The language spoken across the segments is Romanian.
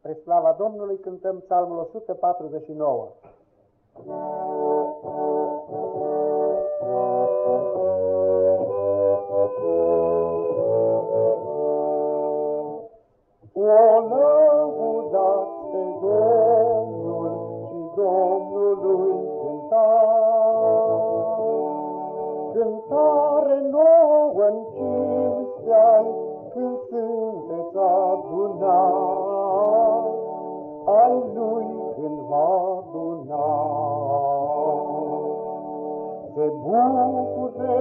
Spre slava Domnului cântăm psalmul 149. O lăudați pe Domnul și Domnului cântați, cântare nouă în ai lui când va aduna. Se bucure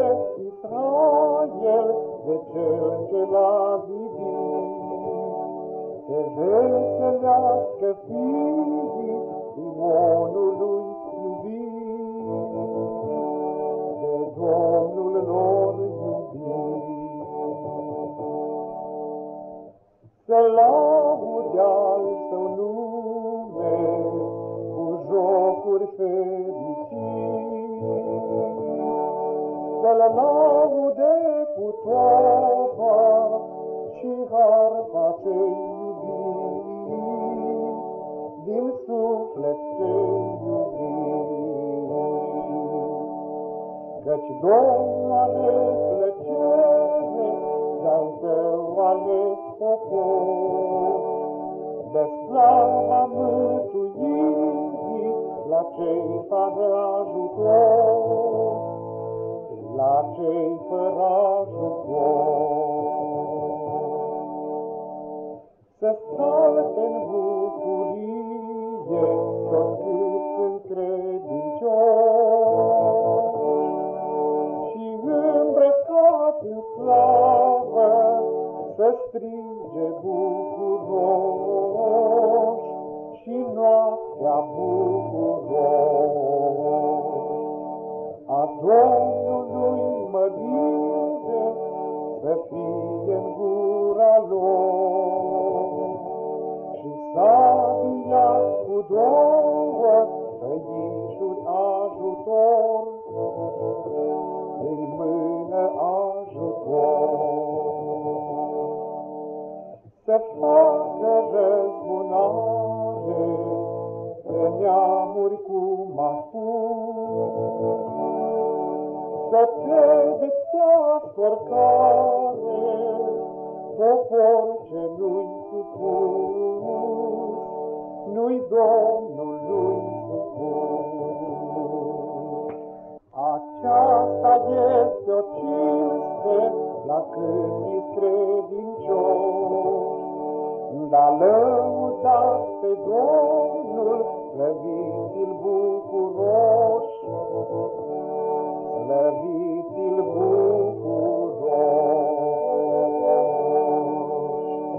Israel de cel ce l-a zidit, se veselească fiii laude cu topa și harpa ce iubit, din suflet ce iubit. Căci Domnul are plăcere de-al său ales popor, de slava mântuirii la cei fără ajutor, la cei fără ajutor. Să salte în bucurie tot cât sunt credincioși și îmbrăcați în slavă să strige bucuroși și noaptea bucuroși. A Domnului Să facă răzbunare pe neamuri cum a spus, să te deptească oricare popor ce nu-i supus, nu-i Domnului supus. Aceasta este o cinste la cât credincioși, când-a lăudat pe Domnul, slăviți-l bucuroși, slăviți